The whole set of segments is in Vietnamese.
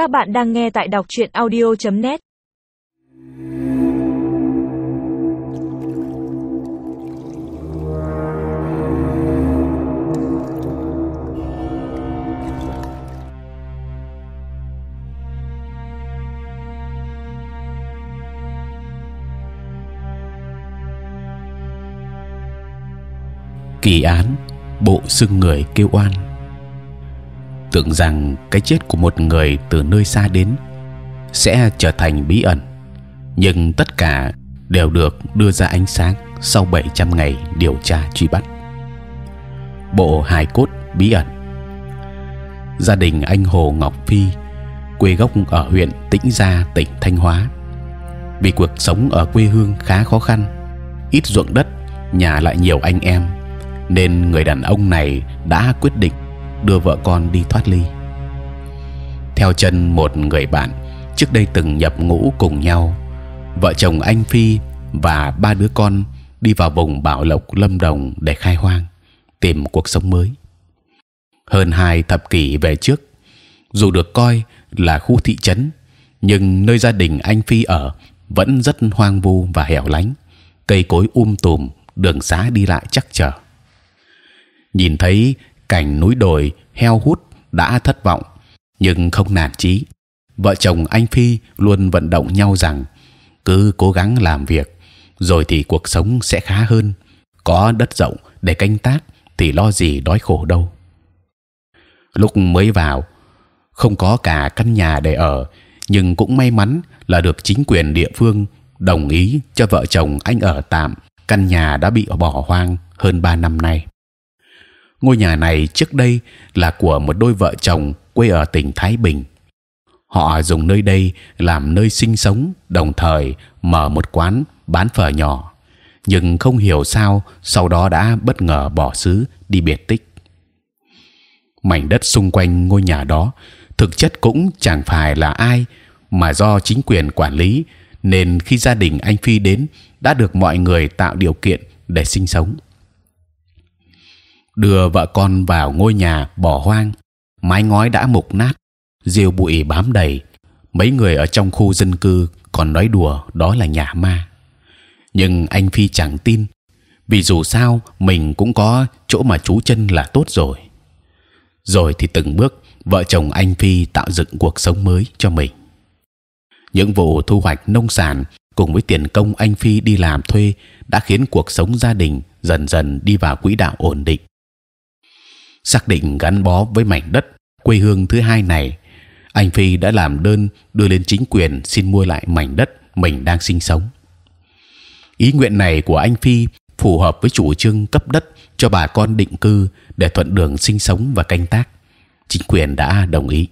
Các bạn đang nghe tại đọc truyện audio.net. kỳ án, bộ xương người kêu oan tưởng rằng cái chết của một người từ nơi xa đến sẽ trở thành bí ẩn. Nhưng tất cả đều được đưa ra ánh sáng sau 700 ngày điều tra truy bắt. Bộ hài cốt bí ẩn. Gia đình anh Hồ Ngọc Phi, quê gốc ở huyện Tĩnh Gia, tỉnh Thanh Hóa. Vì cuộc sống ở quê hương khá khó khăn, ít ruộng đất, nhà lại nhiều anh em, nên người đàn ông này đã quyết định đưa vợ con đi thoát ly. Theo chân một người bạn trước đây từng nhập ngũ cùng nhau, vợ chồng anh Phi và ba đứa con đi vào vùng Bảo Lộc Lâm Đồng để khai hoang, tìm cuộc sống mới. Hơn hai thập kỷ về trước, dù được coi là khu thị trấn, nhưng nơi gia đình anh Phi ở vẫn rất hoang vu và hẻo lánh, cây cối um tùm, đường xá đi lại chắc trở nhìn thấy cảnh núi đồi heo hút đã thất vọng, nhưng không nản chí. Vợ chồng anh phi luôn vận động nhau rằng, cứ cố gắng làm việc, rồi thì cuộc sống sẽ khá hơn. Có đất rộng để canh tác thì lo gì đói khổ đâu. Lúc mới vào, không có cả căn nhà để ở, nhưng cũng may mắn là được chính quyền địa phương đồng ý cho vợ chồng anh ở tạm. Căn nhà đã bị bỏ hoang hơn 3 năm nay ngôi nhà này trước đây là của một đôi vợ chồng quê ở tỉnh Thái Bình. Họ dùng nơi đây làm nơi sinh sống, đồng thời mở một quán bán phở nhỏ. Nhưng không hiểu sao sau đó đã bất ngờ bỏ xứ đi biệt tích. Mảnh đất xung quanh ngôi nhà đó thực chất cũng chẳng phải là ai mà do chính quyền quản lý nên khi gia đình anh Phi đến đã được mọi người tạo điều kiện để sinh sống đưa vợ con vào ngôi nhà bỏ hoang, mái ngói đã mục nát, rêu bụi bám đầy. Mấy người ở trong khu dân cư còn nói đùa đó là nhà ma. Nhưng anh Phi chẳng tin, vì dù sao mình cũng có chỗ mà trú chân là tốt rồi. Rồi thì từng bước vợ chồng anh Phi tạo dựng cuộc sống mới cho mình. Những vụ thu hoạch nông sản cùng với tiền công anh Phi đi làm thuê đã khiến cuộc sống gia đình dần dần đi vào quỹ đạo ổn định xác định gắn bó với mảnh đất quê hương thứ hai này, anh Phi đã làm đơn đưa lên chính quyền xin mua lại mảnh đất mình đang sinh sống. Ý nguyện này của anh Phi phù hợp với chủ trương cấp đất cho bà con định cư để thuận đường sinh sống và canh tác. Chính quyền đã đồng ý.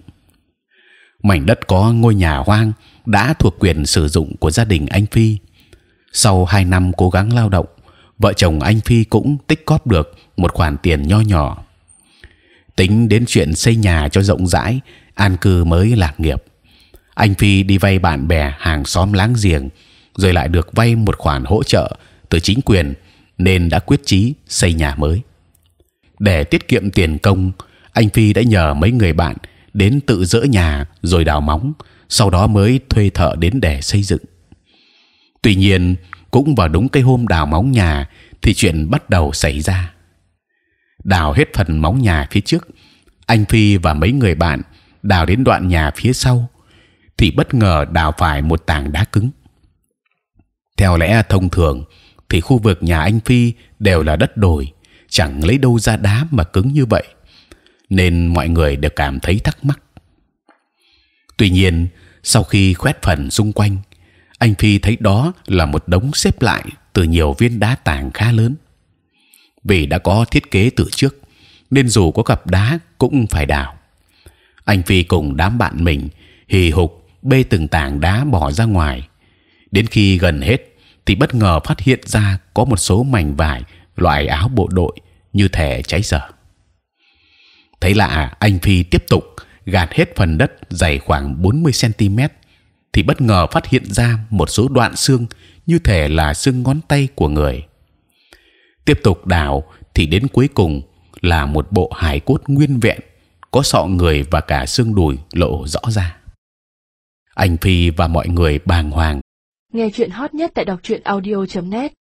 Mảnh đất có ngôi nhà hoang đã thuộc quyền sử dụng của gia đình anh Phi. Sau hai năm cố gắng lao động, vợ chồng anh Phi cũng tích cóp được một khoản tiền nho nhỏ tính đến chuyện xây nhà cho rộng rãi, an cư mới lạc nghiệp. Anh Phi đi vay bạn bè, hàng xóm láng giềng, rồi lại được vay một khoản hỗ trợ từ chính quyền, nên đã quyết chí xây nhà mới. Để tiết kiệm tiền công, anh Phi đã nhờ mấy người bạn đến tự dỡ nhà rồi đào móng, sau đó mới thuê thợ đến để xây dựng. Tuy nhiên, cũng vào đúng cái hôm đào móng nhà thì chuyện bắt đầu xảy ra đào hết phần móng nhà phía trước. Anh phi và mấy người bạn đào đến đoạn nhà phía sau, thì bất ngờ đào phải một tảng đá cứng. Theo lẽ thông thường, thì khu vực nhà anh phi đều là đất đồi, chẳng lấy đâu ra đá mà cứng như vậy, nên mọi người đều cảm thấy thắc mắc. Tuy nhiên, sau khi khoét phần xung quanh, anh phi thấy đó là một đống xếp lại từ nhiều viên đá tảng khá lớn vì đã có thiết kế từ trước, nên dù có gặp đá cũng phải đào. Anh phi cùng đám bạn mình hì hục bê từng tảng đá bỏ ra ngoài. Đến khi gần hết, thì bất ngờ phát hiện ra có một số mảnh vải, loại áo bộ đội như thể cháy dở. Thấy lạ, anh phi tiếp tục gạt hết phần đất dày khoảng 40 cm thì bất ngờ phát hiện ra một số đoạn xương như thể là xương ngón tay của người tiếp tục đào thì đến cuối cùng là một bộ hài cốt nguyên vẹn, có sọ người và cả xương đùi lộ rõ ra. Anh phi và mọi người bàng hoàng. Nghe chuyện hot nhất tại đọc truyện audio.net